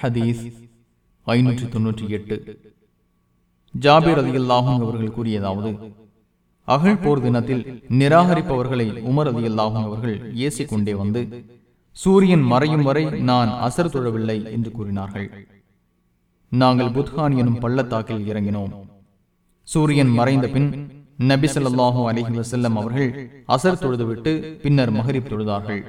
ஹதீஸ் ஐநூற்றி தொன்னூற்றி எட்டு ஜாபீர் அதிகல்லாகும் அவர்கள் கூறியதாவது அகழ் போர் தினத்தில் நிராகரிப்பவர்களை உமர் அதிகல்லாகும் அவர்கள் ஏசிக் கொண்டே வந்து சூரியன் மறையும் வரை நான் அசர் தொழவில்லை என்று கூறினார்கள். நாங்கள் புத்கான் எனும் பள்ளத்தாக்கில் இறங்கினோம். சூரியன் மறைந்த பின் நபி ஸல்லல்லாஹு அலைஹி வஸல்லம் அவர்கள் அசர் தொழுதுவிட்டு பின்னர் மகரிப் தொழுதார்கள்.